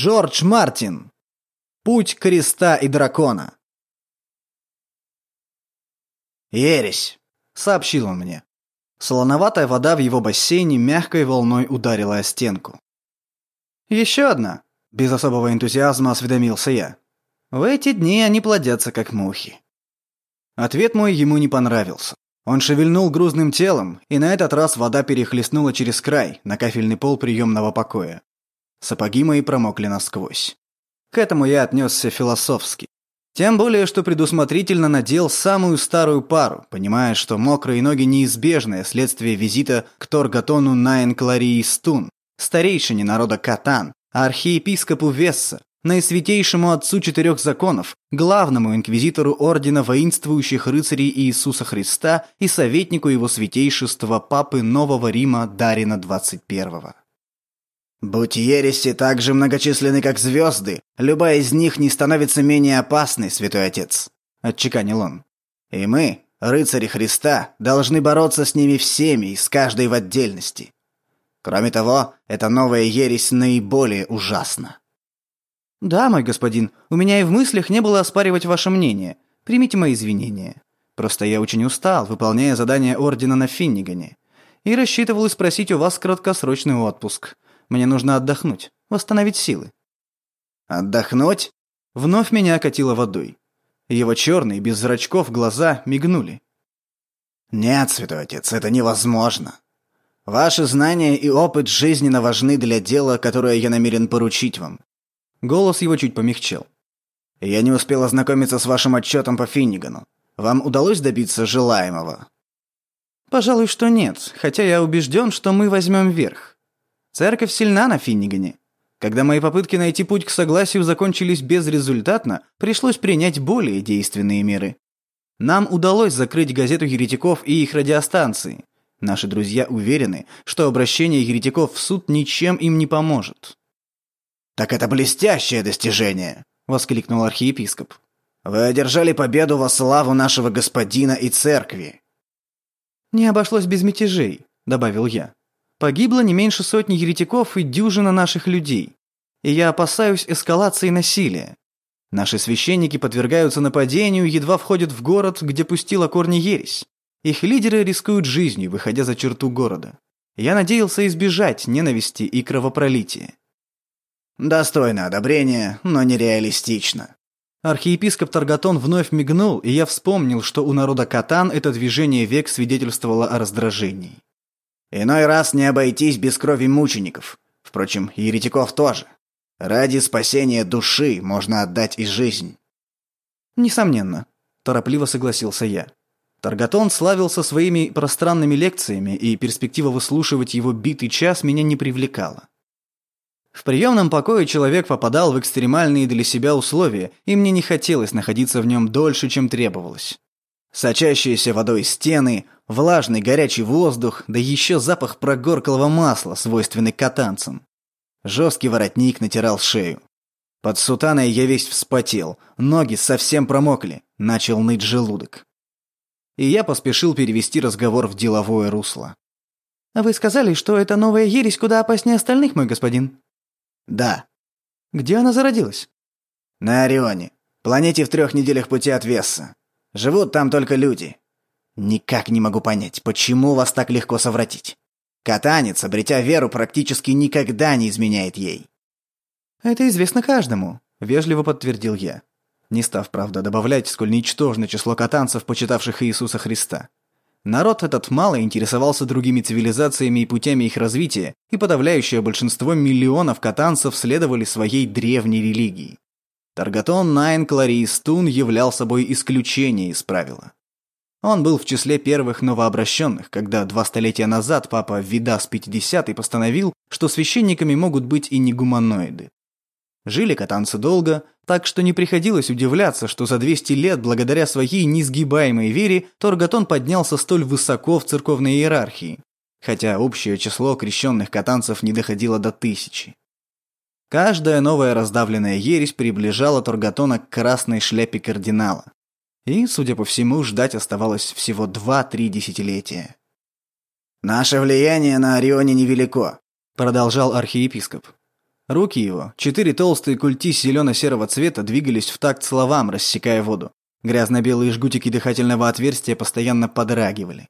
Джордж Мартин. Путь креста и дракона. «Ересь», — сообщил он мне. Солоноватая вода в его бассейне мягкой волной ударила о стенку. «Еще одна», — без особого энтузиазма осведомился я. «В эти дни они плодятся, как мухи». Ответ мой ему не понравился. Он шевельнул грузным телом, и на этот раз вода перехлестнула через край, на кафельный пол приемного покоя. Сапоги мои промокли насквозь. К этому я отнесся философски. Тем более, что предусмотрительно надел самую старую пару, понимая, что мокрые ноги неизбежное следствие визита к Торгатону Найн Кларии Стун, старейшине народа Катан, архиепископу Весса, наисвятейшему отцу четырех законов, главному инквизитору ордена воинствующих рыцарей Иисуса Христа и советнику его святейшества папы Нового Рима Дарина XXI. «Будь ереси так же многочисленны, как звезды, любая из них не становится менее опасной, святой отец», — отчеканил он. «И мы, рыцари Христа, должны бороться с ними всеми и с каждой в отдельности. Кроме того, эта новая ересь наиболее ужасна». «Да, мой господин, у меня и в мыслях не было оспаривать ваше мнение. Примите мои извинения. Просто я очень устал, выполняя задание Ордена на Финнигане. И рассчитывал спросить у вас краткосрочный отпуск. Мне нужно отдохнуть, восстановить силы». «Отдохнуть?» Вновь меня окатило водой. Его черные, без зрачков, глаза мигнули. «Нет, святой отец, это невозможно. Ваши знания и опыт жизненно важны для дела, которое я намерен поручить вам. Голос его чуть помягчел. «Я не успел ознакомиться с вашим отчетом по Финнигану. Вам удалось добиться желаемого?» «Пожалуй, что нет, хотя я убежден, что мы возьмем верх. Церковь сильна на Финнигане. Когда мои попытки найти путь к согласию закончились безрезультатно, пришлось принять более действенные меры. Нам удалось закрыть газету еретиков и их радиостанции. Наши друзья уверены, что обращение еретиков в суд ничем им не поможет. «Так это блестящее достижение!» — воскликнул архиепископ. «Вы одержали победу во славу нашего господина и церкви!» «Не обошлось без мятежей», — добавил я. «Погибло не меньше сотни еретиков и дюжина наших людей. И я опасаюсь эскалации насилия. Наши священники подвергаются нападению, едва входят в город, где пустила корни ересь. Их лидеры рискуют жизнью, выходя за черту города. Я надеялся избежать ненависти и кровопролития. Достойно одобрения, но нереалистично. Архиепископ Таргатон вновь мигнул, и я вспомнил, что у народа Катан это движение век свидетельствовало о раздражении. Иной раз не обойтись без крови мучеников. Впрочем, еретиков тоже. Ради спасения души можно отдать и жизнь. Несомненно, торопливо согласился я. Таргатон славился своими пространными лекциями, и перспектива выслушивать его битый час меня не привлекала. В приемном покое человек попадал в экстремальные для себя условия, и мне не хотелось находиться в нем дольше, чем требовалось. Сочащиеся водой стены, влажный горячий воздух, да еще запах прогорклого масла, свойственный катанцам. Жесткий воротник натирал шею. Под сутаной я весь вспотел, ноги совсем промокли, начал ныть желудок. И я поспешил перевести разговор в деловое русло. «Вы сказали, что эта новая ересь куда опаснее остальных, мой господин?» Да. Где она зародилась? На Орионе. Планете в трех неделях пути от Весса. Живут там только люди. Никак не могу понять, почему вас так легко совратить. Катанец, обретя веру, практически никогда не изменяет ей. Это известно каждому, вежливо подтвердил я. Не став, правда, добавлять, сколь ничтожно число катанцев, почитавших Иисуса Христа. Народ этот мало интересовался другими цивилизациями и путями их развития, и подавляющее большинство миллионов катанцев следовали своей древней религии. Таргатон Найн Клариистун являл собой исключение из правила. Он был в числе первых новообращенных, когда два столетия назад папа Видас 50 постановил, что священниками могут быть и не гуманоиды. Жили катанцы долго, так что не приходилось удивляться, что за 200 лет, благодаря своей несгибаемой вере, Торгатон поднялся столь высоко в церковной иерархии, хотя общее число крещенных катанцев не доходило до тысячи. Каждая новая раздавленная ересь приближала Торгатона к красной шляпе кардинала. И, судя по всему, ждать оставалось всего 2-3 десятилетия. «Наше влияние на Орионе невелико», — продолжал архиепископ. Руки его, четыре толстые культи зелено-серого цвета, двигались в такт словам, рассекая воду. Грязно-белые жгутики дыхательного отверстия постоянно подрагивали.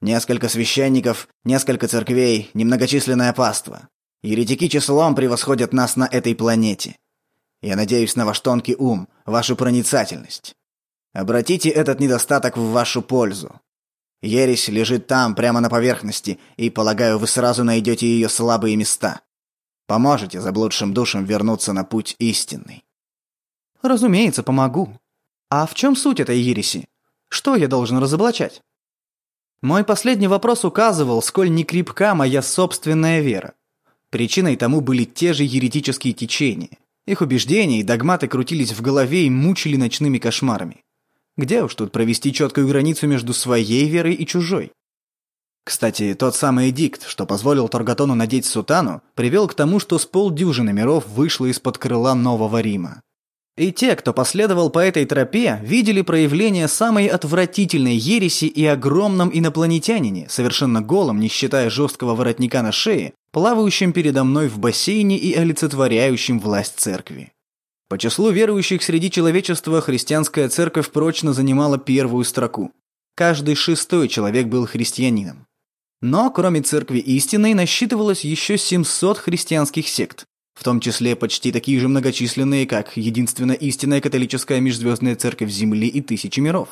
Несколько священников, несколько церквей, немногочисленное паство. Еретики числом превосходят нас на этой планете. Я надеюсь на ваш тонкий ум, вашу проницательность. Обратите этот недостаток в вашу пользу. Ересь лежит там, прямо на поверхности, и, полагаю, вы сразу найдете ее слабые места. Поможете заблудшим душам вернуться на путь истинный. Разумеется, помогу. А в чем суть этой ереси? Что я должен разоблачать? Мой последний вопрос указывал, сколь некрепка моя собственная вера. Причиной тому были те же еретические течения. Их убеждения и догматы крутились в голове и мучили ночными кошмарами. Где уж тут провести четкую границу между своей верой и чужой? Кстати, тот самый эдикт, что позволил Торгатону надеть сутану, привел к тому, что с полдюжины миров вышло из-под крыла Нового Рима. И те, кто последовал по этой тропе, видели проявление самой отвратительной ереси и огромном инопланетянине, совершенно голом, не считая жесткого воротника на шее, плавающим передо мной в бассейне и олицетворяющим власть церкви. По числу верующих среди человечества христианская церковь прочно занимала первую строку. Каждый шестой человек был христианином. Но кроме церкви истинной насчитывалось еще 700 христианских сект, в том числе почти такие же многочисленные, как единственно истинная католическая межзвездная церковь Земли и тысячи миров.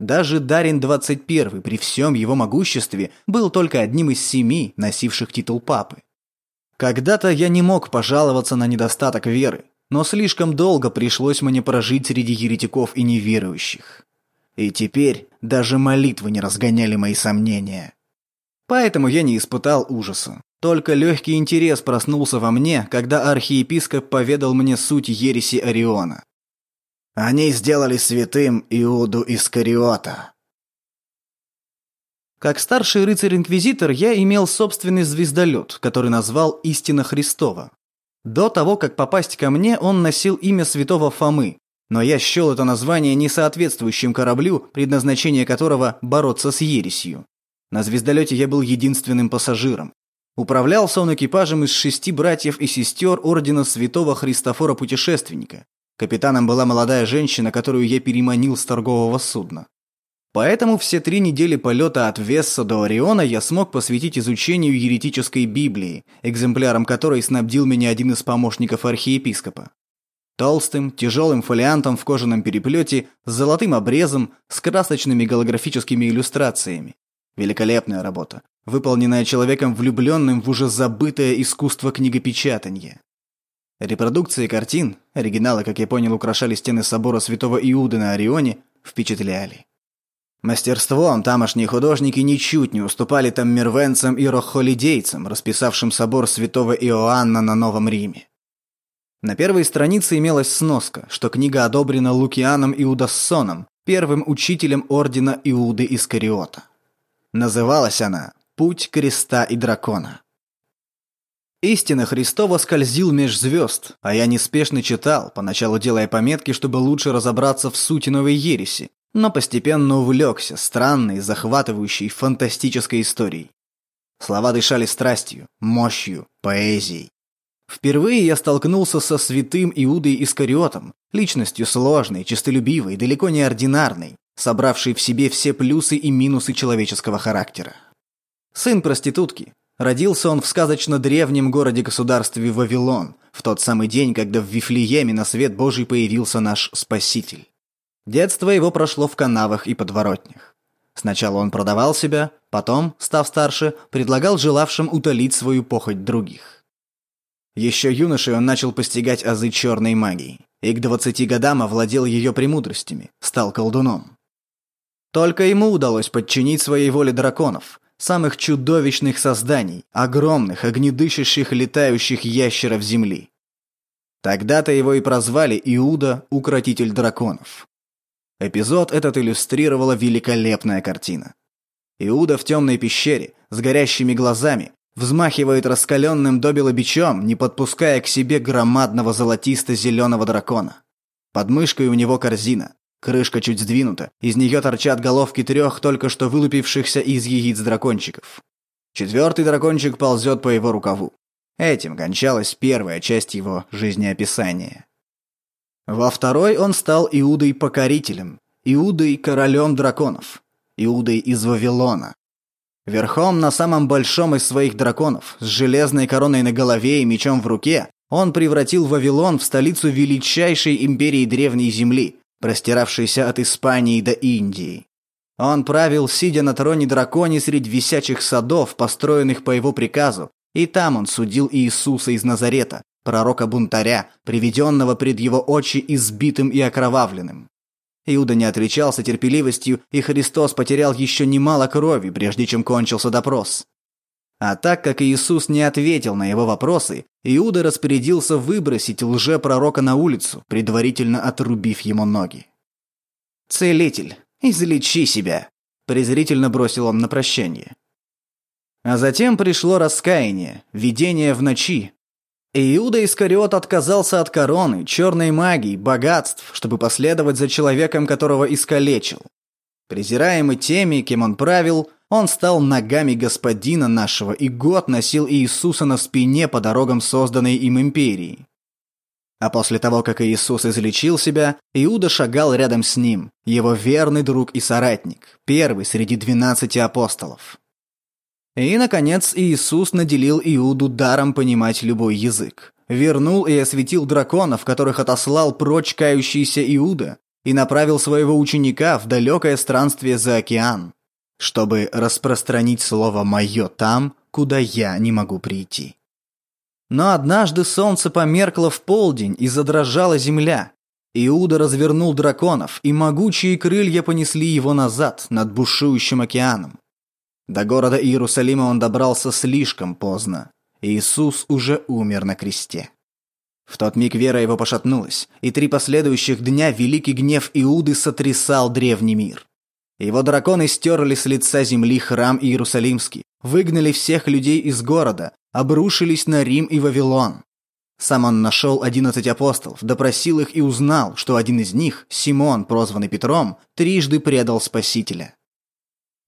Даже Дарин 21 при всем его могуществе был только одним из семи, носивших титул папы. Когда-то я не мог пожаловаться на недостаток веры, но слишком долго пришлось мне прожить среди еретиков и неверующих. И теперь даже молитвы не разгоняли мои сомнения. Поэтому я не испытал ужаса. Только легкий интерес проснулся во мне, когда архиепископ поведал мне суть ереси Ориона. Они сделали святым Иуду Искариота. Как старший рыцарь-инквизитор я имел собственный звездолет, который назвал «Истина Христова». До того, как попасть ко мне, он носил имя святого Фомы, но я счел это название несоответствующим кораблю, предназначение которого – бороться с ересью. На звездолете я был единственным пассажиром. Управлялся он экипажем из шести братьев и сестер Ордена Святого Христофора Путешественника. Капитаном была молодая женщина, которую я переманил с торгового судна. Поэтому все три недели полета от Весса до Ориона я смог посвятить изучению еретической Библии, экземпляром которой снабдил меня один из помощников архиепископа. Толстым, тяжелым фолиантом в кожаном переплете, с золотым обрезом, с красочными голографическими иллюстрациями. Великолепная работа, выполненная человеком влюбленным в уже забытое искусство книгопечатания. Репродукции картин, оригиналы, как я понял, украшали стены собора святого Иуды на Орионе, впечатляли. Мастерством тамошние художники ничуть не уступали там мервенцам и рохолидейцам, расписавшим собор святого Иоанна на Новом Риме. На первой странице имелась сноска, что книга одобрена Лукианом Иудассоном, первым учителем ордена Иуды Искариота. Называлась она «Путь креста и дракона». Истина Христова скользил меж звезд, а я неспешно читал, поначалу делая пометки, чтобы лучше разобраться в сути новой ереси, но постепенно увлекся странной, захватывающей, фантастической историей. Слова дышали страстью, мощью, поэзией. Впервые я столкнулся со святым Иудой Искариотом, личностью сложной, честолюбивой, далеко не ординарной, собравший в себе все плюсы и минусы человеческого характера. Сын проститутки. Родился он в сказочно древнем городе-государстве Вавилон, в тот самый день, когда в Вифлееме на свет Божий появился наш Спаситель. Детство его прошло в канавах и подворотнях. Сначала он продавал себя, потом, став старше, предлагал желавшим утолить свою похоть других. Еще юношей он начал постигать азы черной магии, и к двадцати годам овладел ее премудростями, стал колдуном. Только ему удалось подчинить своей воле драконов, самых чудовищных созданий, огромных, огнедышащих, летающих ящеров Земли. Тогда-то его и прозвали Иуда – Укротитель драконов. Эпизод этот иллюстрировала великолепная картина. Иуда в темной пещере, с горящими глазами, взмахивает раскаленным добело бичом, не подпуская к себе громадного золотисто-зеленого дракона. Под мышкой у него корзина, Крышка чуть сдвинута, из нее торчат головки трех только что вылупившихся из яиц дракончиков. Четвертый дракончик ползет по его рукаву. Этим кончалась первая часть его жизнеописания. Во второй он стал Иудой-покорителем, Иудой – королем драконов, Иудой из Вавилона. Верхом на самом большом из своих драконов, с железной короной на голове и мечом в руке, он превратил Вавилон в столицу величайшей империи Древней Земли, простиравшейся от Испании до Индии. Он правил, сидя на троне драконе среди висячих садов, построенных по его приказу, и там он судил Иисуса из Назарета, пророка-бунтаря, приведенного пред его очи избитым и окровавленным. Иуда не отличался терпеливостью, и Христос потерял еще немало крови, прежде чем кончился допрос. А так как Иисус не ответил на его вопросы, Иуда распорядился выбросить лже-пророка на улицу, предварительно отрубив ему ноги. «Целитель, излечи себя!» – презрительно бросил он на прощание. А затем пришло раскаяние, видение в ночи. Иуда Искариот отказался от короны, черной магии, богатств, чтобы последовать за человеком, которого искалечил. Презираемый теми, кем он правил, он стал ногами господина нашего и год носил Иисуса на спине по дорогам созданной им империи. А после того, как Иисус излечил себя, Иуда шагал рядом с ним, его верный друг и соратник, первый среди двенадцати апостолов. И, наконец, Иисус наделил Иуду даром понимать любой язык. Вернул и осветил драконов, которых отослал прочь кающийся Иуда, и направил своего ученика в далекое странствие за океан чтобы распространить слово «моё» там, куда я не могу прийти. Но однажды солнце померкло в полдень и задрожала земля. Иуда развернул драконов, и могучие крылья понесли его назад, над бушующим океаном. До города Иерусалима он добрался слишком поздно. Иисус уже умер на кресте. В тот миг вера его пошатнулась, и три последующих дня великий гнев Иуды сотрясал древний мир. Его драконы стерли с лица земли храм Иерусалимский, выгнали всех людей из города, обрушились на Рим и Вавилон. Сам он нашел одиннадцать апостолов, допросил их и узнал, что один из них, Симон, прозванный Петром, трижды предал Спасителя.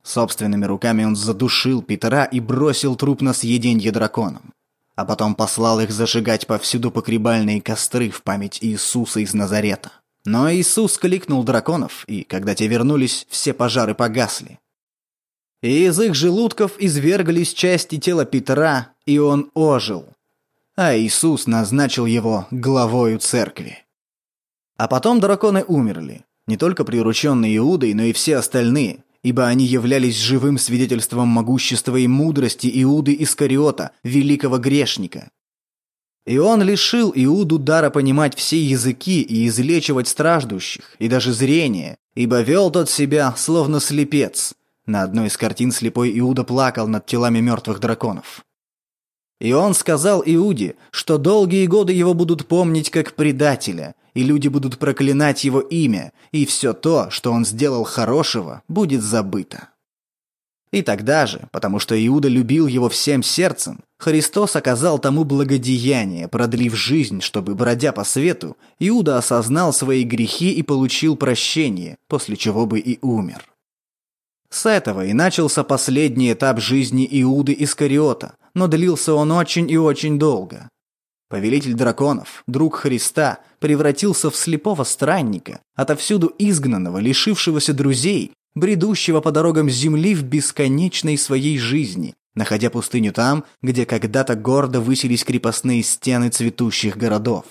Собственными руками он задушил Петра и бросил труп на съеденье драконам. А потом послал их зажигать повсюду погребальные костры в память Иисуса из Назарета. Но Иисус кликнул драконов, и когда те вернулись, все пожары погасли. И из их желудков изверглись части тела Петра, и он ожил. А Иисус назначил его главою церкви. А потом драконы умерли, не только прирученные Иудой, но и все остальные, ибо они являлись живым свидетельством могущества и мудрости Иуды Искариота, великого грешника, и он лишил Иуду дара понимать все языки и излечивать страждущих, и даже зрение, ибо вел тот себя, словно слепец. На одной из картин слепой Иуда плакал над телами мертвых драконов. И он сказал Иуде, что долгие годы его будут помнить как предателя, и люди будут проклинать его имя, и все то, что он сделал хорошего, будет забыто. И тогда же, потому что Иуда любил его всем сердцем, Христос оказал тому благодеяние, продлив жизнь, чтобы, бродя по свету, Иуда осознал свои грехи и получил прощение, после чего бы и умер. С этого и начался последний этап жизни Иуды Искариота, но длился он очень и очень долго. Повелитель драконов, друг Христа, превратился в слепого странника, отовсюду изгнанного, лишившегося друзей, бредущего по дорогам земли в бесконечной своей жизни, находя пустыню там, где когда-то гордо высились крепостные стены цветущих городов.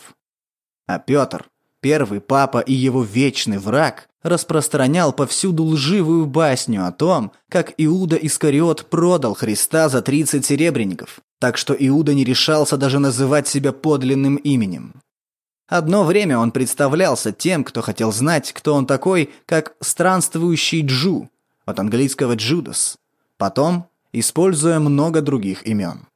А Петр, первый папа и его вечный враг, распространял повсюду лживую басню о том, как Иуда Искариот продал Христа за 30 серебряников, так что Иуда не решался даже называть себя подлинным именем. Одно время он представлялся тем, кто хотел знать, кто он такой, как странствующий Джу, от английского «Джудас». Потом, используя много других имен.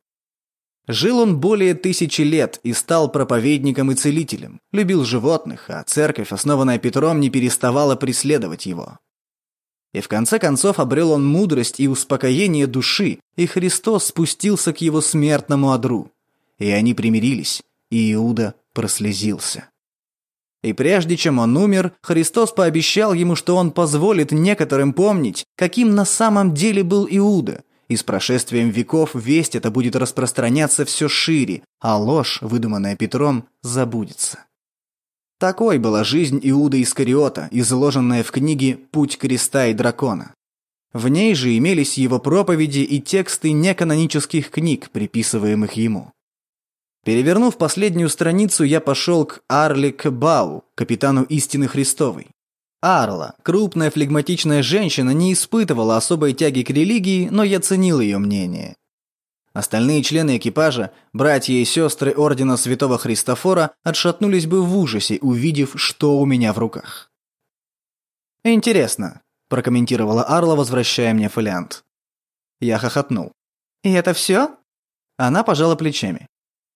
Жил он более тысячи лет и стал проповедником и целителем, любил животных, а церковь, основанная Петром, не переставала преследовать его. И в конце концов обрел он мудрость и успокоение души, и Христос спустился к его смертному одру. И они примирились, и Иуда прослезился. И прежде чем он умер, Христос пообещал ему, что он позволит некоторым помнить, каким на самом деле был Иуда, И с прошествием веков весть эта будет распространяться все шире, а ложь, выдуманная Петром, забудется. Такой была жизнь Иуда Искариота, изложенная в книге «Путь креста и дракона». В ней же имелись его проповеди и тексты неканонических книг, приписываемых ему. Перевернув последнюю страницу, я пошел к Арле Кбау, капитану истины Христовой. Арла, крупная флегматичная женщина, не испытывала особой тяги к религии, но я ценил ее мнение. Остальные члены экипажа, братья и сестры Ордена Святого Христофора, отшатнулись бы в ужасе, увидев, что у меня в руках. «Интересно», – прокомментировала Арла, возвращая мне фолиант. Я хохотнул. «И это все?» Она пожала плечами.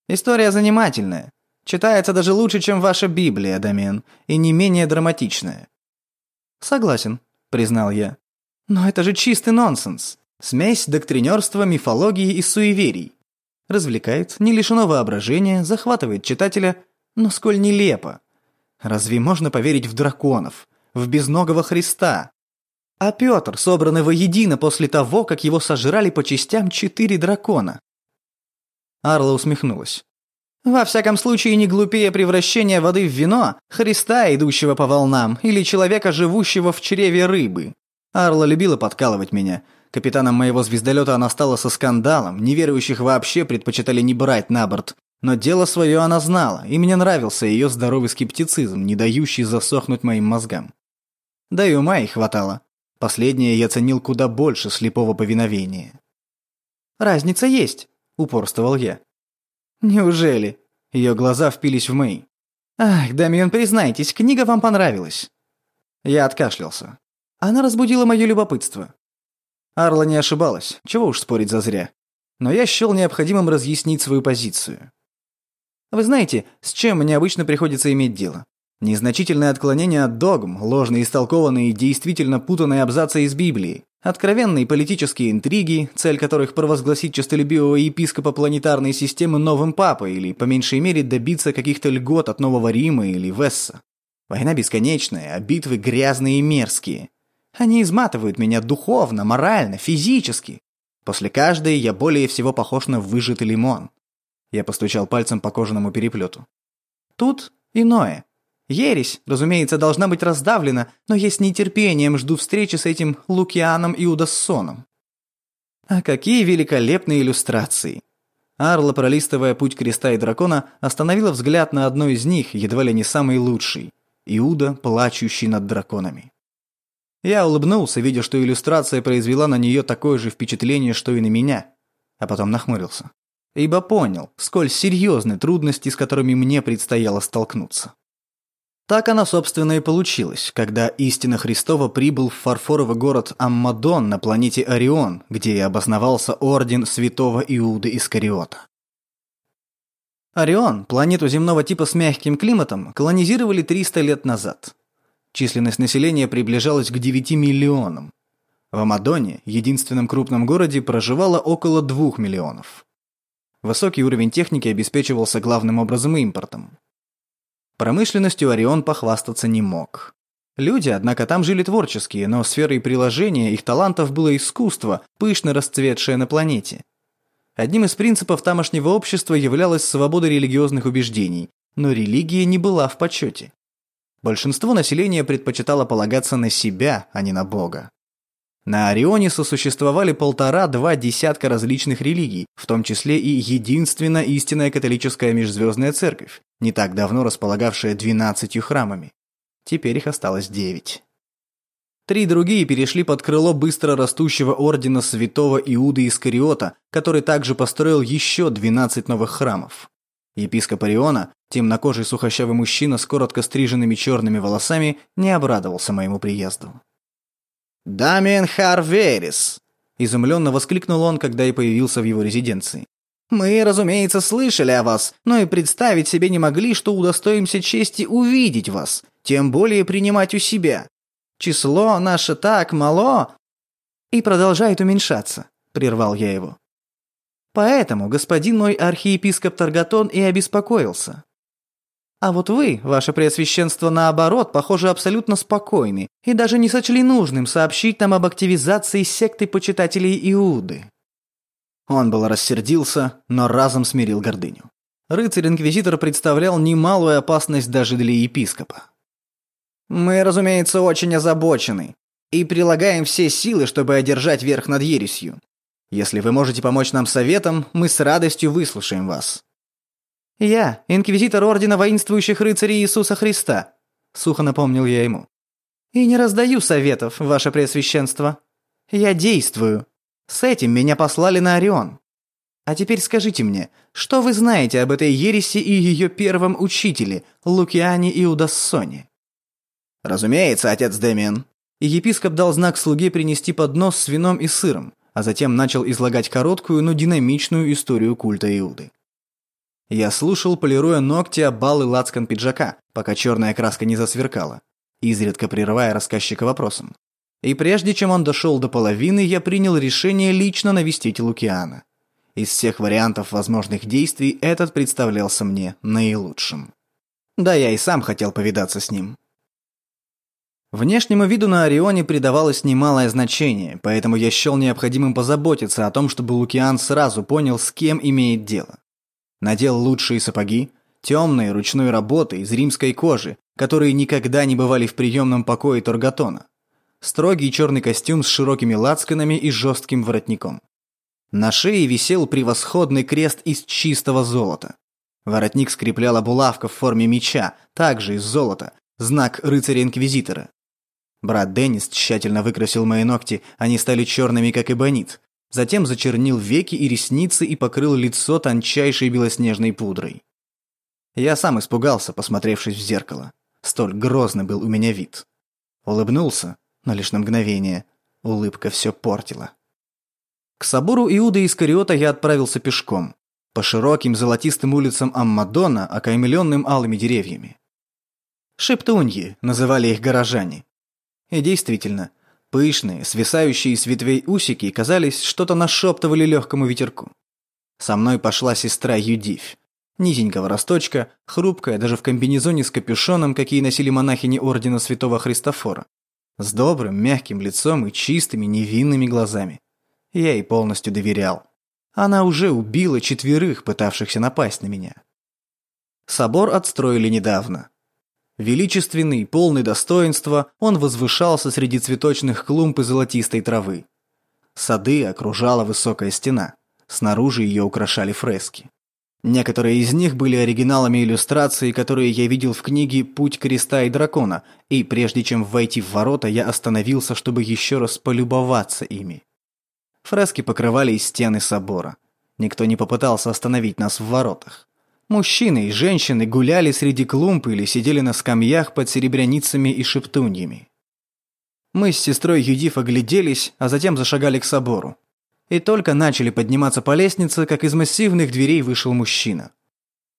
«История занимательная. Читается даже лучше, чем ваша Библия, Домен, и не менее драматичная». «Согласен», – признал я. «Но это же чистый нонсенс. Смесь доктринерства, мифологии и суеверий. Развлекает, не лишено воображения, захватывает читателя, но сколь нелепо. Разве можно поверить в драконов, в безногого Христа? А Петр, собранный воедино после того, как его сожрали по частям четыре дракона. Арла усмехнулась. Во всяком случае, не глупее превращения воды в вино, Христа, идущего по волнам, или человека, живущего в чреве рыбы. Арла любила подкалывать меня – Капитаном моего звездолета она стала со скандалом, неверующих вообще предпочитали не брать на борт. Но дело свое она знала, и мне нравился ее здоровый скептицизм, не дающий засохнуть моим мозгам. Да и ума ей хватало. Последнее я ценил куда больше слепого повиновения. «Разница есть», — упорствовал я. «Неужели?» Ее глаза впились в мои. «Ах, Дамиан, признайтесь, книга вам понравилась». Я откашлялся. Она разбудила мое любопытство. Арла не ошибалась, чего уж спорить зазря. Но я счел необходимым разъяснить свою позицию. Вы знаете, с чем мне обычно приходится иметь дело? Незначительное отклонение от догм, ложно истолкованные и действительно путанные абзацы из Библии, откровенные политические интриги, цель которых провозгласить честолюбивого епископа планетарной системы новым папой или, по меньшей мере, добиться каких-то льгот от Нового Рима или Весса. Война бесконечная, а битвы грязные и мерзкие. Они изматывают меня духовно, морально, физически. После каждой я более всего похож на выжатый лимон. Я постучал пальцем по кожаному переплету. Тут иное. Ересь, разумеется, должна быть раздавлена, но я с нетерпением жду встречи с этим Лукианом и Удассоном. А какие великолепные иллюстрации! Арла, пролистывая путь креста и дракона, остановила взгляд на одной из них, едва ли не самый лучший. Иуда, плачущий над драконами. Я улыбнулся, видя, что иллюстрация произвела на нее такое же впечатление, что и на меня, а потом нахмурился. Ибо понял, сколь серьезны трудности, с которыми мне предстояло столкнуться. Так оно, собственно, и получилось, когда истина Христова прибыл в фарфоровый город Аммадон на планете Орион, где и обосновался орден святого Иуды Искариота. Орион, планету земного типа с мягким климатом, колонизировали 300 лет назад. Численность населения приближалась к 9 миллионам. В Амадоне, единственном крупном городе, проживало около 2 миллионов. Высокий уровень техники обеспечивался главным образом импортом. Промышленностью Орион похвастаться не мог. Люди, однако, там жили творческие, но сферой приложения их талантов было искусство, пышно расцветшее на планете. Одним из принципов тамошнего общества являлась свобода религиозных убеждений, но религия не была в почете. Большинство населения предпочитало полагаться на себя, а не на Бога. На Орионе сосуществовали полтора-два десятка различных религий, в том числе и единственная истинная католическая межзвездная церковь, не так давно располагавшая двенадцатью храмами. Теперь их осталось девять. Три другие перешли под крыло быстро растущего ордена святого Иуды Искариота, который также построил еще 12 новых храмов. Епископ Ориона, темнокожий сухощавый мужчина с коротко стриженными черными волосами, не обрадовался моему приезду. «Дамиен Харверис!» – изумленно воскликнул он, когда я появился в его резиденции. «Мы, разумеется, слышали о вас, но и представить себе не могли, что удостоимся чести увидеть вас, тем более принимать у себя. Число наше так мало...» «И продолжает уменьшаться», – прервал я его. Поэтому господин мой архиепископ Таргатон и обеспокоился. А вот вы, ваше преосвященство, наоборот, похоже, абсолютно спокойны и даже не сочли нужным сообщить нам об активизации секты почитателей Иуды. Он был рассердился, но разом смирил гордыню. Рыцарь-инквизитор представлял немалую опасность даже для епископа. «Мы, разумеется, очень озабочены и прилагаем все силы, чтобы одержать верх над ересью. Если вы можете помочь нам советом, мы с радостью выслушаем вас». «Я, инквизитор Ордена Воинствующих Рыцарей Иисуса Христа», — сухо напомнил я ему. «И не раздаю советов, ваше Преосвященство. Я действую. С этим меня послали на Орион. А теперь скажите мне, что вы знаете об этой ереси и ее первом учителе, Лукиане Иудассоне?» «Разумеется, отец Дэмиан». И епископ дал знак слуге принести поднос с вином и сыром, а затем начал излагать короткую, но динамичную историю культа Иуды. Я слушал, полируя ногти об бал и лацкан пиджака, пока черная краска не засверкала, изредка прерывая рассказчика вопросом. И прежде чем он дошел до половины, я принял решение лично навестить Лукиана. Из всех вариантов возможных действий этот представлялся мне наилучшим. Да я и сам хотел повидаться с ним. Внешнему виду на Орионе придавалось немалое значение, поэтому я счел необходимым позаботиться о том, чтобы Лукиан сразу понял, с кем имеет дело. Надел лучшие сапоги, темные ручной работы из римской кожи, которые никогда не бывали в приемном покое Торгатона. Строгий черный костюм с широкими лацканами и жестким воротником. На шее висел превосходный крест из чистого золота. Воротник скрепляла булавка в форме меча, также из золота, знак рыцаря-инквизитора. Брат Деннис тщательно выкрасил мои ногти, они стали черными, как эбонит. Затем зачернил веки и ресницы и покрыл лицо тончайшей белоснежной пудрой. Я сам испугался, посмотревшись в зеркало. Столь грозный был у меня вид. Улыбнулся, но лишь на мгновение. Улыбка все портила. К собору Иуда Искариота я отправился пешком, по широким золотистым улицам Аммадона, окаймленным алыми деревьями. «Шептуньи» называли их горожане. И действительно, пышные, свисающие с ветвей усики, казались, что-то нашептывали легкому ветерку. Со мной пошла сестра Юдивь. Низенького росточка, хрупкая, даже в комбинезоне с капюшоном, какие носили монахини Ордена Святого Христофора. С добрым, мягким лицом и чистыми, невинными глазами. Я ей полностью доверял. Она уже убила четверых, пытавшихся напасть на меня. Собор отстроили недавно. Величественный, полный достоинства, он возвышался среди цветочных клумб и золотистой травы. Сады окружала высокая стена. Снаружи ее украшали фрески. Некоторые из них были оригиналами иллюстраций, которые я видел в книге «Путь креста и дракона», и прежде чем войти в ворота, я остановился, чтобы еще раз полюбоваться ими. Фрески покрывали и стены собора. Никто не попытался остановить нас в воротах. Мужчины и женщины гуляли среди клумб или сидели на скамьях под серебряницами и шептуньями. Мы с сестрой Юдиф огляделись, а затем зашагали к собору. И только начали подниматься по лестнице, как из массивных дверей вышел мужчина.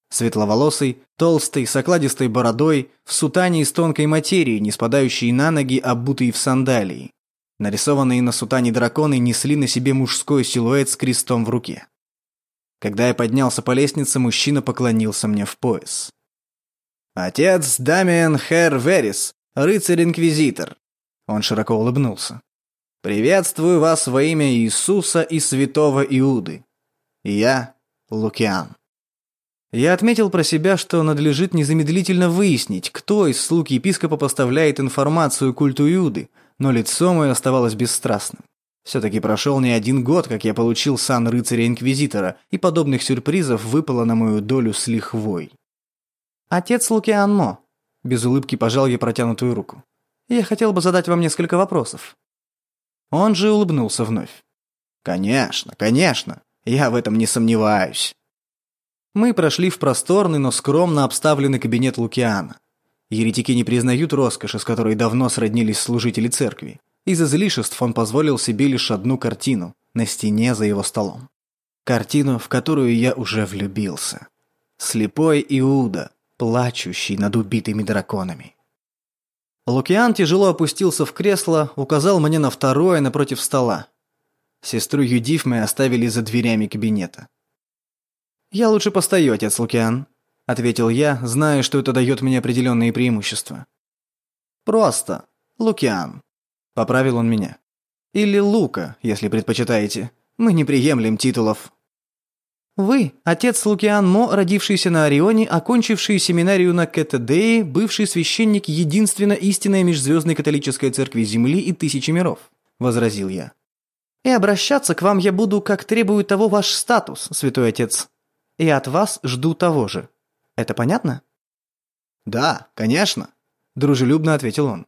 Светловолосый, толстый, с окладистой бородой, в сутане из тонкой материи, не спадающей на ноги, обутые в сандалии. Нарисованные на сутане драконы несли на себе мужской силуэт с крестом в руке. Когда я поднялся по лестнице, мужчина поклонился мне в пояс. «Отец Дамиан Хер Верис, рыцарь-инквизитор». Он широко улыбнулся. «Приветствую вас во имя Иисуса и святого Иуды. Я Лукиан». Я отметил про себя, что надлежит незамедлительно выяснить, кто из слуг епископа поставляет информацию культу Иуды, но лицо мое оставалось бесстрастным. Все-таки прошел не один год, как я получил сан рыцаря-инквизитора, и подобных сюрпризов выпало на мою долю с лихвой. «Отец Лукиан Мо», – без улыбки пожал я протянутую руку. «Я хотел бы задать вам несколько вопросов». Он же улыбнулся вновь. «Конечно, конечно, я в этом не сомневаюсь». Мы прошли в просторный, но скромно обставленный кабинет Лукиана. Еретики не признают роскоши, с которой давно сроднились служители церкви. Из излишеств он позволил себе лишь одну картину на стене за его столом. Картину, в которую я уже влюбился. Слепой Иуда, плачущий над убитыми драконами. Лукиан тяжело опустился в кресло, указал мне на второе напротив стола. Сестру Юдив мы оставили за дверями кабинета. «Я лучше постою, отец Лукиан», ответил я, зная, что это дает мне определенные преимущества. Просто. Лукиан. Поправил он меня. Или Лука, если предпочитаете. Мы не приемлем титулов». Вы, отец Лукиан Мо, родившийся на Орионе, окончивший семинарию на Кетедее, бывший священник единственно истинной межзвездной католической церкви Земли и тысячи миров, возразил я. И обращаться к вам я буду, как требует того ваш статус, святой отец. И от вас жду того же. Это понятно? Да, конечно, дружелюбно ответил он.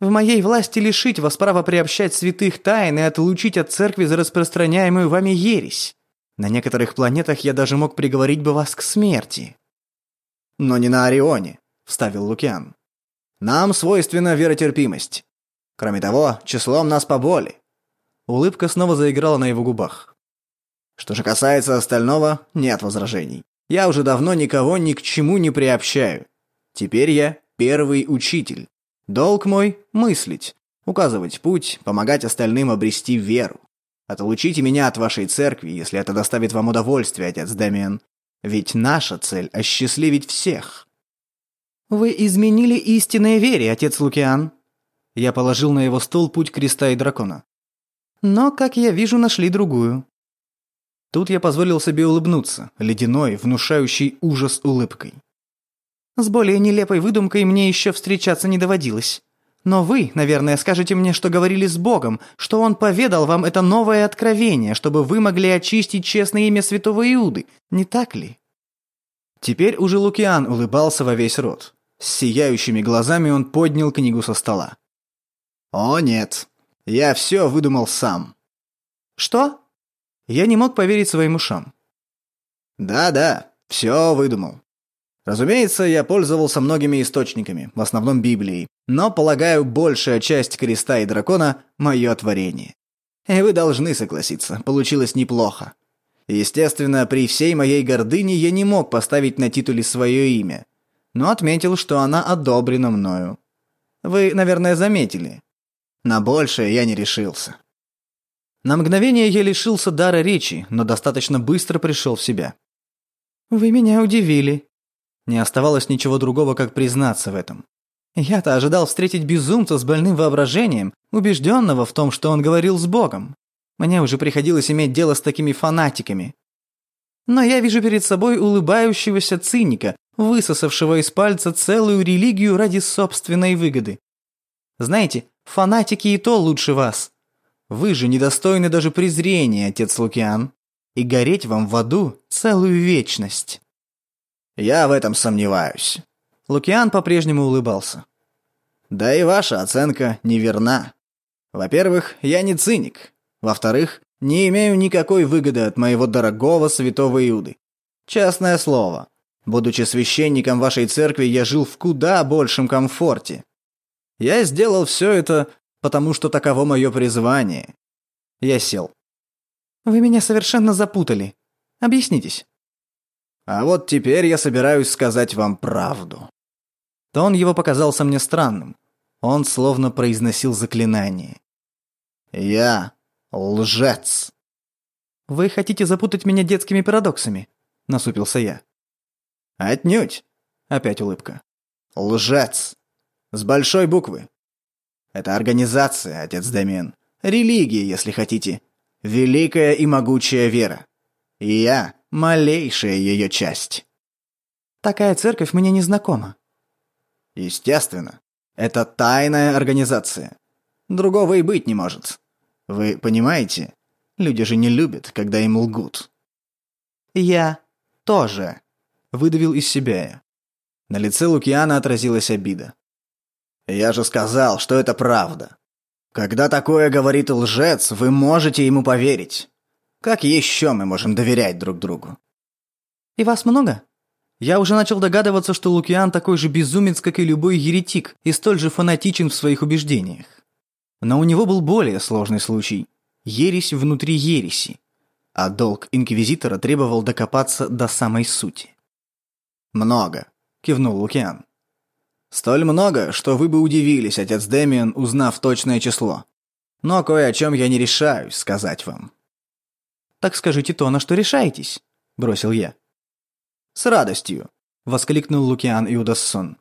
В моей власти лишить вас права приобщать святых тайн и отлучить от церкви за распространяемую вами ересь. На некоторых планетах я даже мог приговорить бы вас к смерти. Но не на Орионе, вставил Лукиан. Нам свойственна веротерпимость. Кроме того, числом нас поболи. Улыбка снова заиграла на его губах. Что же касается остального, нет возражений. Я уже давно никого ни к чему не приобщаю. Теперь я первый учитель. Долг мой – мыслить, указывать путь, помогать остальным обрести веру. Отлучите меня от вашей церкви, если это доставит вам удовольствие, отец Дэмиан. Ведь наша цель – осчастливить всех». «Вы изменили истинной вере, отец Лукиан». Я положил на его стол путь креста и дракона. «Но, как я вижу, нашли другую». Тут я позволил себе улыбнуться, ледяной, внушающей ужас улыбкой. С более нелепой выдумкой мне еще встречаться не доводилось. Но вы, наверное, скажете мне, что говорили с Богом, что Он поведал вам это новое откровение, чтобы вы могли очистить честное имя святого Иуды, не так ли?» Теперь уже Лукиан улыбался во весь рот. С сияющими глазами он поднял книгу со стола. «О нет, я все выдумал сам». «Что?» Я не мог поверить своим ушам. «Да-да, все выдумал. Разумеется, я пользовался многими источниками, в основном Библией, но, полагаю, большая часть креста и дракона – мое творение. И вы должны согласиться, получилось неплохо. Естественно, при всей моей гордыне я не мог поставить на титуле свое имя, но отметил, что она одобрена мною. Вы, наверное, заметили. На большее я не решился. На мгновение я лишился дара речи, но достаточно быстро пришел в себя. «Вы меня удивили», не оставалось ничего другого, как признаться в этом. Я-то ожидал встретить безумца с больным воображением, убежденного в том, что он говорил с Богом. Мне уже приходилось иметь дело с такими фанатиками. Но я вижу перед собой улыбающегося циника, высосавшего из пальца целую религию ради собственной выгоды. Знаете, фанатики и то лучше вас. Вы же недостойны даже презрения, отец Лукиан. И гореть вам в аду целую вечность. Я в этом сомневаюсь. Лукиан по-прежнему улыбался. Да и ваша оценка неверна. Во-первых, я не циник. Во-вторых, не имею никакой выгоды от моего дорогого святого Иуды. Честное слово. Будучи священником вашей церкви, я жил в куда большем комфорте. Я сделал все это, потому что таково мое призвание. Я сел. Вы меня совершенно запутали. Объяснитесь. А вот теперь я собираюсь сказать вам правду. Тон его показался мне странным. Он словно произносил заклинание. Я лжец. Вы хотите запутать меня детскими парадоксами? Насупился я. Отнюдь. Опять улыбка. Лжец. С большой буквы. Это организация, отец Дамиен. Религия, если хотите. Великая и могучая вера. И я малейшая ее часть. Такая церковь мне не знакома. Естественно. Это тайная организация. Другого и быть не может. Вы понимаете? Люди же не любят, когда им лгут. Я тоже. Выдавил из себя я. На лице Лукиана отразилась обида. Я же сказал, что это правда. Когда такое говорит лжец, вы можете ему поверить. Как еще мы можем доверять друг другу? И вас много? Я уже начал догадываться, что Лукиан такой же безумец, как и любой еретик, и столь же фанатичен в своих убеждениях. Но у него был более сложный случай – ересь внутри ереси. А долг инквизитора требовал докопаться до самой сути. «Много», – кивнул Лукиан. «Столь много, что вы бы удивились, отец Демиан, узнав точное число. Но кое о чем я не решаюсь сказать вам». Так скажите то, на что решаетесь», – бросил я. «С радостью», – воскликнул Лукиан Иудассон.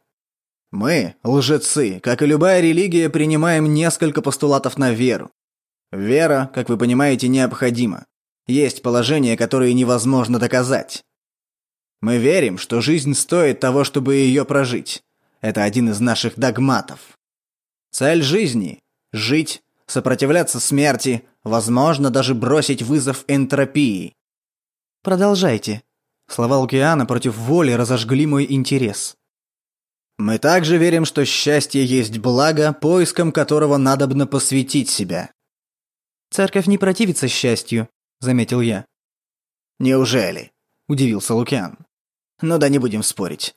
«Мы, лжецы, как и любая религия, принимаем несколько постулатов на веру. Вера, как вы понимаете, необходима. Есть положения, которые невозможно доказать. Мы верим, что жизнь стоит того, чтобы ее прожить. Это один из наших догматов. Цель жизни – жить, сопротивляться смерти, возможно, даже бросить вызов энтропии. Продолжайте. Слова Лукиана против воли разожгли мой интерес. Мы также верим, что счастье есть благо, поиском которого надобно посвятить себя. Церковь не противится счастью, заметил я. Неужели? удивился Лукиан. Ну да не будем спорить.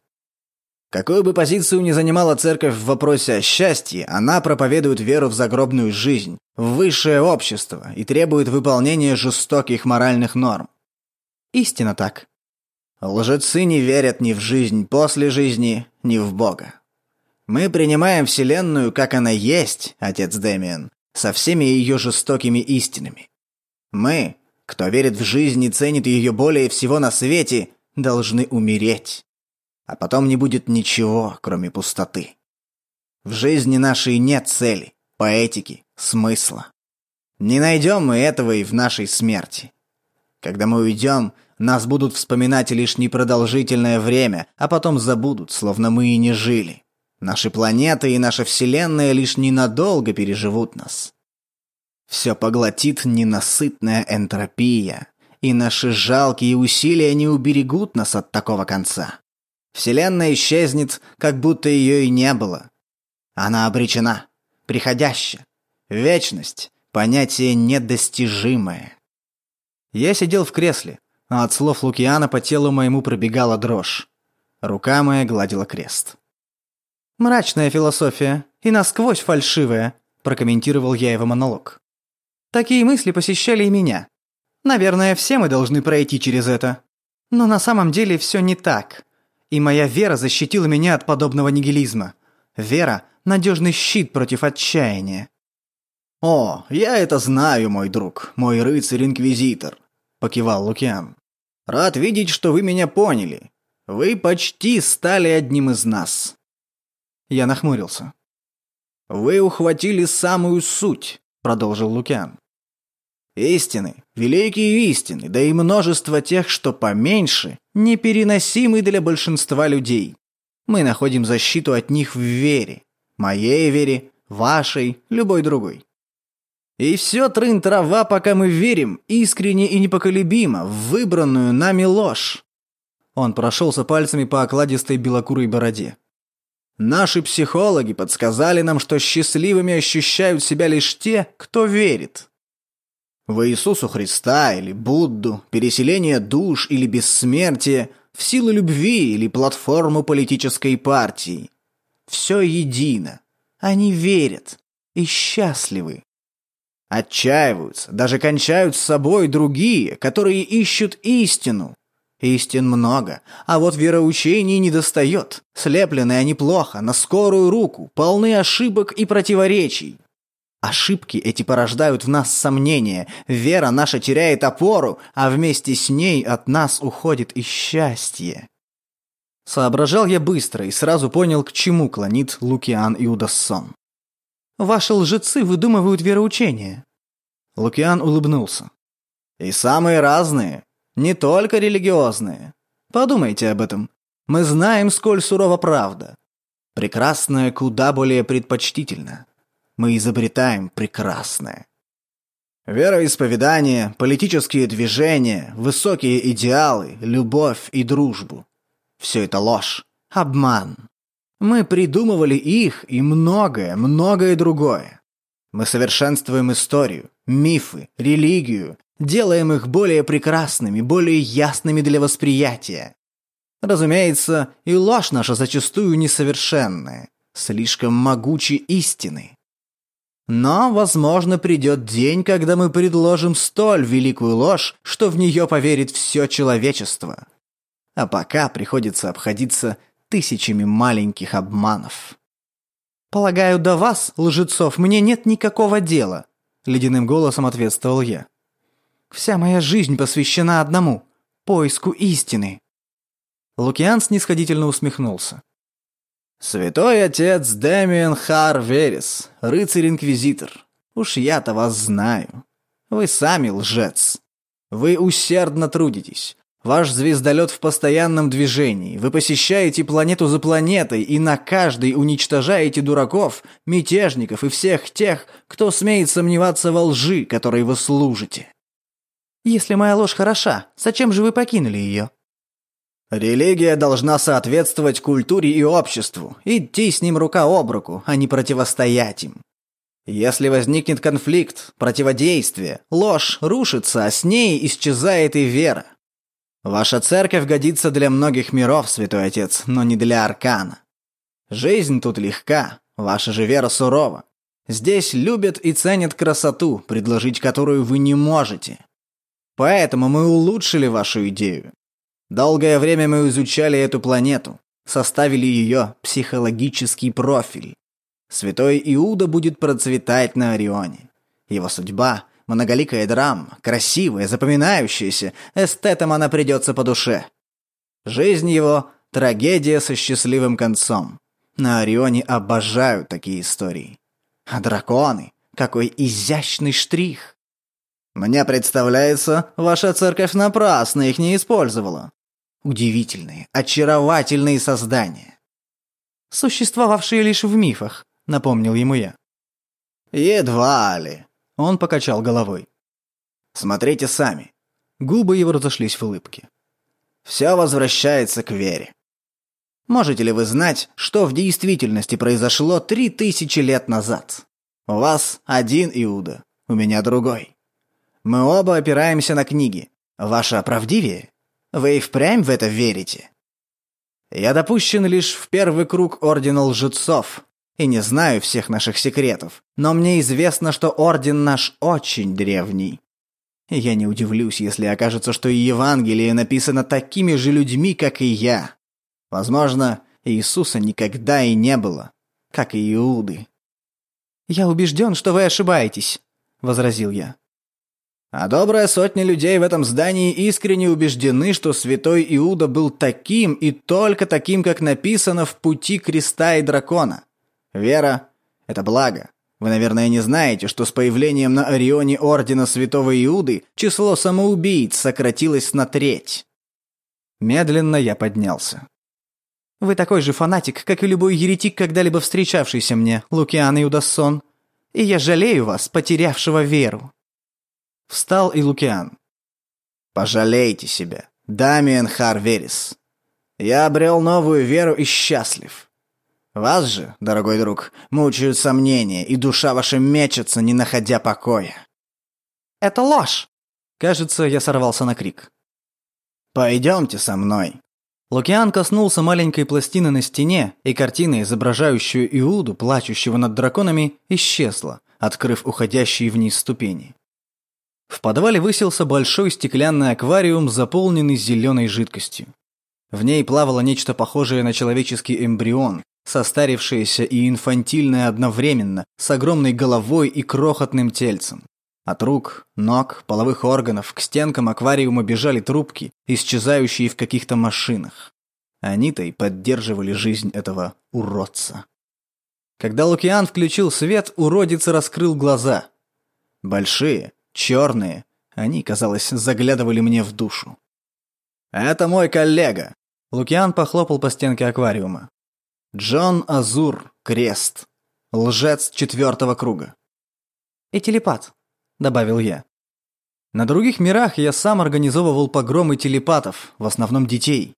Какую бы позицию ни занимала церковь в вопросе о счастье, она проповедует веру в загробную жизнь, в высшее общество и требует выполнения жестоких моральных норм. Истинно так. Лжецы не верят ни в жизнь после жизни, ни в Бога. Мы принимаем Вселенную, как она есть, отец Дэмиен, со всеми ее жестокими истинами. Мы, кто верит в жизнь и ценит ее более всего на свете, должны умереть а потом не будет ничего, кроме пустоты. В жизни нашей нет цели, поэтики, смысла. Не найдем мы этого и в нашей смерти. Когда мы уйдем, нас будут вспоминать лишь непродолжительное время, а потом забудут, словно мы и не жили. Наши планеты и наша Вселенная лишь ненадолго переживут нас. Все поглотит ненасытная энтропия, и наши жалкие усилия не уберегут нас от такого конца. Вселенная исчезнет, как будто ее и не было. Она обречена, приходящая. Вечность — понятие недостижимое. Я сидел в кресле, а от слов Лукиана по телу моему пробегала дрожь. Рука моя гладила крест. «Мрачная философия и насквозь фальшивая», – прокомментировал я его монолог. «Такие мысли посещали и меня. Наверное, все мы должны пройти через это. Но на самом деле все не так. И моя вера защитила меня от подобного нигилизма. Вера – надежный щит против отчаяния. «О, я это знаю, мой друг, мой рыцарь-инквизитор», – покивал Лукиан. «Рад видеть, что вы меня поняли. Вы почти стали одним из нас». Я нахмурился. «Вы ухватили самую суть», – продолжил Лукиан. Истины, великие истины, да и множество тех, что поменьше, непереносимы для большинства людей. Мы находим защиту от них в вере. Моей вере, вашей, любой другой. И все трын-трава, пока мы верим, искренне и непоколебимо, в выбранную нами ложь. Он прошелся пальцами по окладистой белокурой бороде. Наши психологи подсказали нам, что счастливыми ощущают себя лишь те, кто верит. В Иисусу Христа или Будду, переселение душ или бессмертие, в силу любви или платформу политической партии. Все едино. Они верят и счастливы. Отчаиваются, даже кончают с собой другие, которые ищут истину. Истин много, а вот вероучений недостает. Слеплены они плохо, на скорую руку, полны ошибок и противоречий. Ошибки эти порождают в нас сомнения, вера наша теряет опору, а вместе с ней от нас уходит и счастье. Соображал я быстро и сразу понял, к чему клонит Лукиан Иудассон. «Ваши лжецы выдумывают вероучения». Лукиан улыбнулся. «И самые разные, не только религиозные. Подумайте об этом. Мы знаем, сколь сурова правда. Прекрасное куда более предпочтительно мы изобретаем прекрасное. Вероисповедание, политические движения, высокие идеалы, любовь и дружбу. Все это ложь, обман. Мы придумывали их и многое, многое другое. Мы совершенствуем историю, мифы, религию, делаем их более прекрасными, более ясными для восприятия. Разумеется, и ложь наша зачастую несовершенная, слишком могучи истины. Но, возможно, придет день, когда мы предложим столь великую ложь, что в нее поверит все человечество. А пока приходится обходиться тысячами маленьких обманов. «Полагаю, до вас, лжецов, мне нет никакого дела», — ледяным голосом ответствовал я. «Вся моя жизнь посвящена одному — поиску истины». Лукиан снисходительно усмехнулся. Святой отец Дэмиен Хар Верес, рыцарь-инквизитор. Уж я-то вас знаю. Вы сами лжец. Вы усердно трудитесь. Ваш звездолет в постоянном движении. Вы посещаете планету за планетой и на каждой уничтожаете дураков, мятежников и всех тех, кто смеет сомневаться во лжи, которой вы служите. Если моя ложь хороша, зачем же вы покинули ее? Религия должна соответствовать культуре и обществу, идти с ним рука об руку, а не противостоять им. Если возникнет конфликт, противодействие, ложь рушится, а с ней исчезает и вера. Ваша церковь годится для многих миров, святой отец, но не для Аркана. Жизнь тут легка, ваша же вера сурова. Здесь любят и ценят красоту, предложить которую вы не можете. Поэтому мы улучшили вашу идею. Долгое время мы изучали эту планету, составили ее психологический профиль. Святой Иуда будет процветать на Орионе. Его судьба Многоликая драма, красивая, запоминающаяся, эстетам она придется по душе. Жизнь его — трагедия со счастливым концом. На Орионе обожают такие истории. А драконы — какой изящный штрих. Мне представляется, ваша церковь напрасно их не использовала. Удивительные, очаровательные создания. Существовавшие лишь в мифах, напомнил ему я. Едва ли. Он покачал головой. «Смотрите сами». Губы его разошлись в улыбке. «Все возвращается к вере. Можете ли вы знать, что в действительности произошло три тысячи лет назад? У вас один Иуда, у меня другой. Мы оба опираемся на книги. Ваша правдивее? Вы и впрямь в это верите? Я допущен лишь в первый круг Ордена Лжецов, и не знаю всех наших секретов, но мне известно, что орден наш очень древний. Я не удивлюсь, если окажется, что и Евангелие написано такими же людьми, как и я. Возможно, Иисуса никогда и не было, как и Иуды. «Я убежден, что вы ошибаетесь», — возразил я. А добрая сотня людей в этом здании искренне убеждены, что святой Иуда был таким и только таким, как написано в «Пути креста и дракона». Вера — это благо. Вы, наверное, не знаете, что с появлением на Орионе Ордена Святого Иуды число самоубийц сократилось на треть. Медленно я поднялся. «Вы такой же фанатик, как и любой еретик, когда-либо встречавшийся мне, Лукиан Иудассон. И я жалею вас, потерявшего веру». Встал и Лукиан. «Пожалейте себя, Дамиен Харверис. Я обрел новую веру и счастлив. Вас же, дорогой друг, мучают сомнения, и душа ваша мечется, не находя покоя. Это ложь! Кажется, я сорвался на крик. Пойдемте со мной. Лукиан коснулся маленькой пластины на стене, и картина, изображающая Иуду, плачущего над драконами, исчезла, открыв уходящие вниз ступени. В подвале высился большой стеклянный аквариум, заполненный зеленой жидкостью. В ней плавало нечто похожее на человеческий эмбрион, состарившаяся и инфантильная одновременно, с огромной головой и крохотным тельцем. От рук, ног, половых органов к стенкам аквариума бежали трубки, исчезающие в каких-то машинах. Они-то и поддерживали жизнь этого уродца. Когда Лукиан включил свет, уродец раскрыл глаза. Большие, черные, они, казалось, заглядывали мне в душу. «Это мой коллега!» Лукиан похлопал по стенке аквариума. Джон Азур, крест. Лжец четвертого круга. «И телепат», — добавил я. На других мирах я сам организовывал погромы телепатов, в основном детей.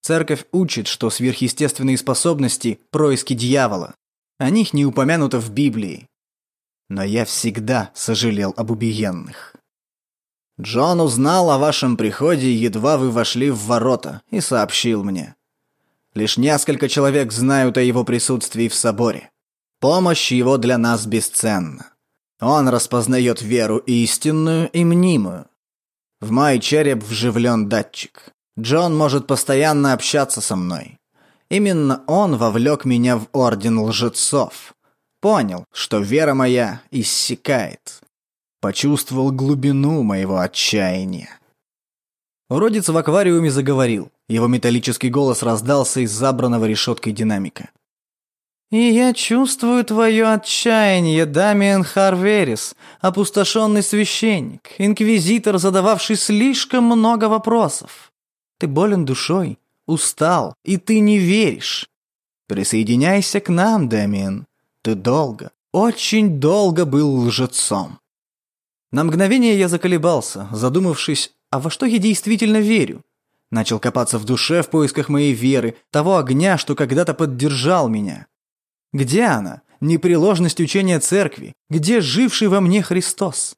Церковь учит, что сверхъестественные способности – происки дьявола. О них не упомянуто в Библии. Но я всегда сожалел об убиенных. Джон узнал о вашем приходе, едва вы вошли в ворота, и сообщил мне. Лишь несколько человек знают о его присутствии в соборе. Помощь его для нас бесценна. Он распознает веру истинную и мнимую. В мой череп вживлен датчик. Джон может постоянно общаться со мной. Именно он вовлек меня в орден лжецов. Понял, что вера моя иссякает. Почувствовал глубину моего отчаяния. Уродец в аквариуме заговорил. Его металлический голос раздался из забранного решеткой динамика. «И я чувствую твое отчаяние, Дамиан Харверис, опустошенный священник, инквизитор, задававший слишком много вопросов. Ты болен душой, устал, и ты не веришь. Присоединяйся к нам, Дамиан. Ты долго, очень долго был лжецом». На мгновение я заколебался, задумавшись, а во что я действительно верю? Начал копаться в душе в поисках моей веры, того огня, что когда-то поддержал меня. Где она? Непреложность учения церкви? Где живший во мне Христос?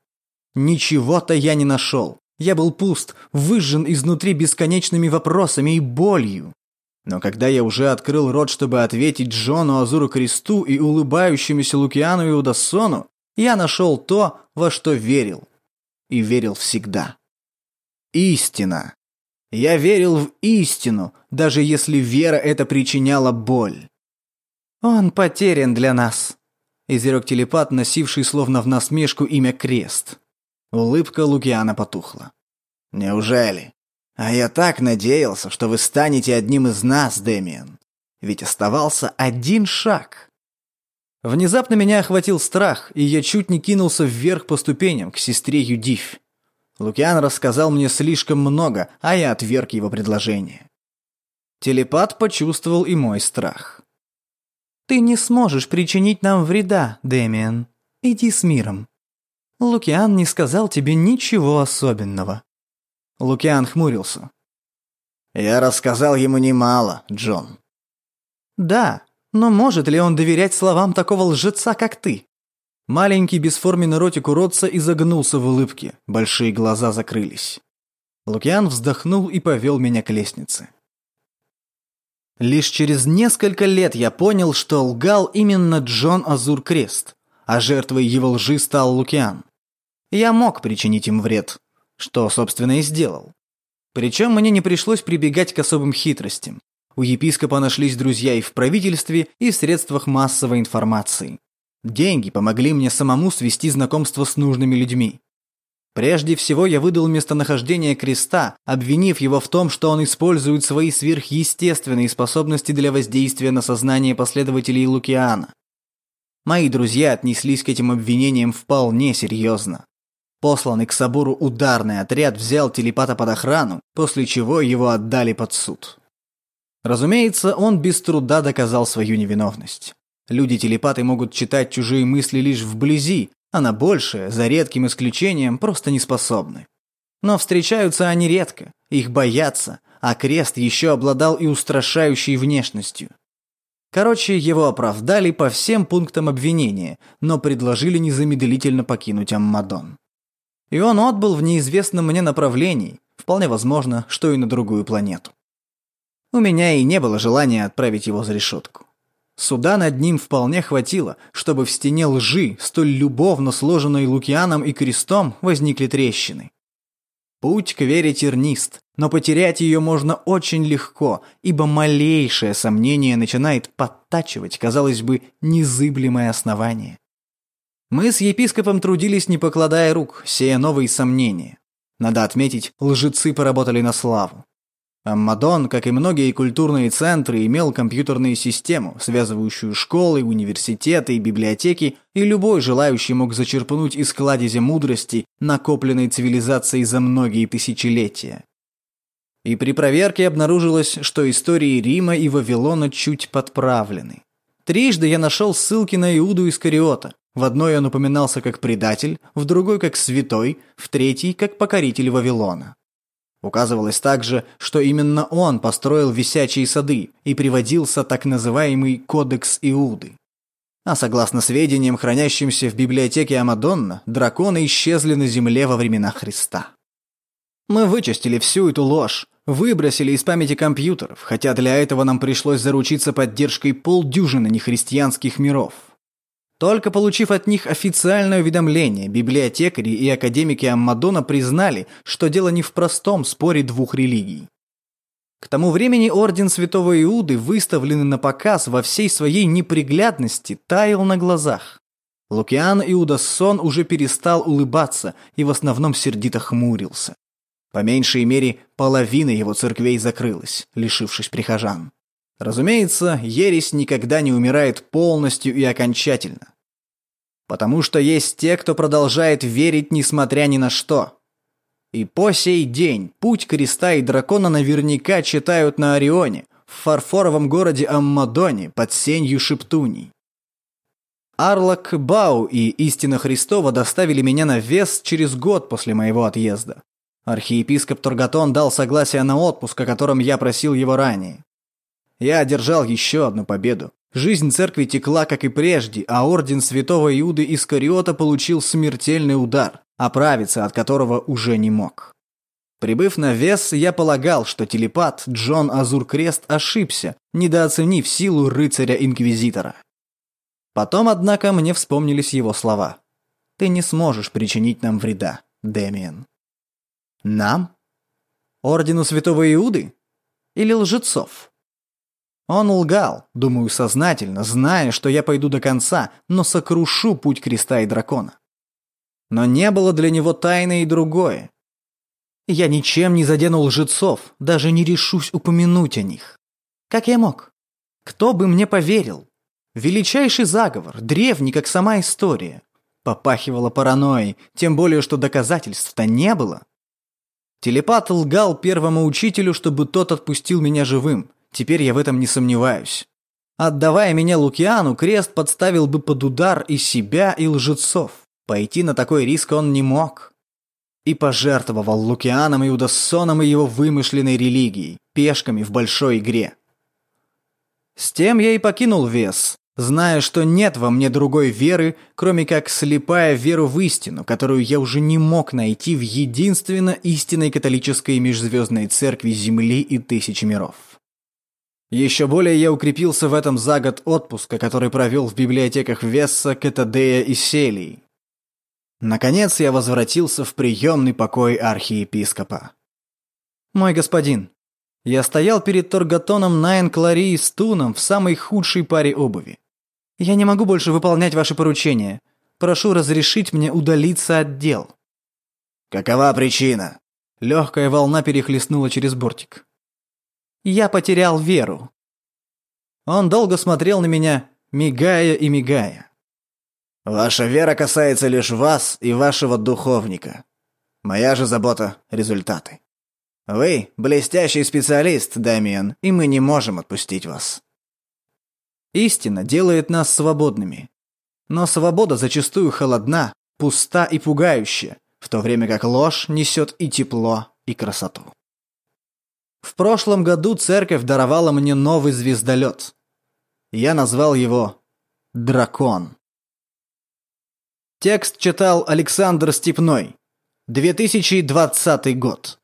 Ничего-то я не нашел. Я был пуст, выжжен изнутри бесконечными вопросами и болью. Но когда я уже открыл рот, чтобы ответить Джону Азуру Кресту и улыбающемуся Лукиану и Удассону, я нашел то, во что верил. И верил всегда. Истина. Я верил в истину, даже если вера эта причиняла боль. «Он потерян для нас», – изрек телепат, носивший словно в насмешку имя Крест. Улыбка Лукиана потухла. «Неужели? А я так надеялся, что вы станете одним из нас, Дэмиен. Ведь оставался один шаг». Внезапно меня охватил страх, и я чуть не кинулся вверх по ступеням к сестре Юдифь. Лукиан рассказал мне слишком много, а я отверг его предложение. Телепат почувствовал и мой страх. Ты не сможешь причинить нам вреда, Дэмиен. Иди с миром. Лукиан не сказал тебе ничего особенного». Лукиан хмурился. «Я рассказал ему немало, Джон». «Да, но может ли он доверять словам такого лжеца, как ты?» Маленький бесформенный ротик уродца изогнулся в улыбке, большие глаза закрылись. Лукиан вздохнул и повел меня к лестнице. Лишь через несколько лет я понял, что лгал именно Джон Азур Крест, а жертвой его лжи стал Лукиан. Я мог причинить им вред, что, собственно, и сделал. Причем мне не пришлось прибегать к особым хитростям. У епископа нашлись друзья и в правительстве, и в средствах массовой информации. Деньги помогли мне самому свести знакомство с нужными людьми. Прежде всего я выдал местонахождение креста, обвинив его в том, что он использует свои сверхъестественные способности для воздействия на сознание последователей Лукиана. Мои друзья отнеслись к этим обвинениям вполне серьезно. Посланный к собору ударный отряд взял телепата под охрану, после чего его отдали под суд. Разумеется, он без труда доказал свою невиновность. Люди-телепаты могут читать чужие мысли лишь вблизи, а на большее, за редким исключением, просто не способны. Но встречаются они редко, их боятся, а крест еще обладал и устрашающей внешностью. Короче, его оправдали по всем пунктам обвинения, но предложили незамедлительно покинуть Аммадон. И он отбыл в неизвестном мне направлении, вполне возможно, что и на другую планету. У меня и не было желания отправить его за решетку. Суда над ним вполне хватило, чтобы в стене лжи, столь любовно сложенной Лукианом и крестом, возникли трещины. Путь к вере тернист, но потерять ее можно очень легко, ибо малейшее сомнение начинает подтачивать, казалось бы, незыблемое основание. Мы с епископом трудились, не покладая рук, сея новые сомнения. Надо отметить, лжецы поработали на славу. Аммадон, как и многие культурные центры, имел компьютерную систему, связывающую школы, университеты библиотеки, и любой желающий мог зачерпнуть из кладези мудрости, накопленной цивилизацией за многие тысячелетия. И при проверке обнаружилось, что истории Рима и Вавилона чуть подправлены. Трижды я нашел ссылки на Иуду Искариота. В одной он упоминался как предатель, в другой как святой, в третьей как покоритель Вавилона. Указывалось также, что именно он построил висячие сады и приводился так называемый «Кодекс Иуды». А согласно сведениям, хранящимся в библиотеке Амадонна, драконы исчезли на земле во времена Христа. Мы вычистили всю эту ложь, выбросили из памяти компьютеров, хотя для этого нам пришлось заручиться поддержкой полдюжины нехристианских миров. Только получив от них официальное уведомление, библиотекари и академики Аммадона признали, что дело не в простом споре двух религий. К тому времени Орден Святого Иуды, выставленный на показ во всей своей неприглядности, таял на глазах. Лукиан Иудассон уже перестал улыбаться и в основном сердито хмурился. По меньшей мере, половина его церквей закрылась, лишившись прихожан. Разумеется, ересь никогда не умирает полностью и окончательно. Потому что есть те, кто продолжает верить несмотря ни на что. И по сей день путь креста и дракона наверняка читают на Орионе, в фарфоровом городе Аммадоне под сенью шептуний. Арлак Бау и Истина Христова доставили меня на вес через год после моего отъезда. Архиепископ Тургатон дал согласие на отпуск, о котором я просил его ранее. Я одержал еще одну победу. Жизнь церкви текла, как и прежде, а орден святого Иуды Искариота получил смертельный удар, оправиться от которого уже не мог. Прибыв на вес, я полагал, что телепат Джон Азур-Крест ошибся, недооценив силу рыцаря-инквизитора. Потом, однако, мне вспомнились его слова. «Ты не сможешь причинить нам вреда, Дэмиен». «Нам? Ордену Святого Иуды? Или лжецов?» Он лгал, думаю, сознательно, зная, что я пойду до конца, но сокрушу путь креста и дракона. Но не было для него тайны и другое. Я ничем не задену лжецов, даже не решусь упомянуть о них. Как я мог? Кто бы мне поверил? Величайший заговор, древний, как сама история. Попахивало паранойей, тем более, что доказательств-то не было. Телепат лгал первому учителю, чтобы тот отпустил меня живым. Теперь я в этом не сомневаюсь. Отдавая меня Лукиану, крест подставил бы под удар и себя, и лжецов. Пойти на такой риск он не мог и пожертвовал Лукианом и Удассоном и его вымышленной религией, пешками в большой игре. С тем я и покинул вес, зная, что нет во мне другой веры, кроме как слепая веру в истину, которую я уже не мог найти в единственно истинной католической межзвездной церкви Земли и тысячи миров. Еще более я укрепился в этом за год отпуска, который провел в библиотеках Весса, Катадея и Селии. Наконец я возвратился в приемный покой архиепископа. «Мой господин, я стоял перед Торгатоном Найн Клари с Туном в самой худшей паре обуви. Я не могу больше выполнять ваши поручения. Прошу разрешить мне удалиться от дел». «Какова причина?» Легкая волна перехлестнула через бортик. «Я потерял веру». Он долго смотрел на меня, мигая и мигая. Ваша вера касается лишь вас и вашего духовника. Моя же забота – результаты. Вы – блестящий специалист, Дамиан, и мы не можем отпустить вас. Истина делает нас свободными. Но свобода зачастую холодна, пуста и пугающая, в то время как ложь несет и тепло, и красоту. В прошлом году церковь даровала мне новый звездолет. Я назвал его «Дракон». Текст читал Александр Степной. 2020 год.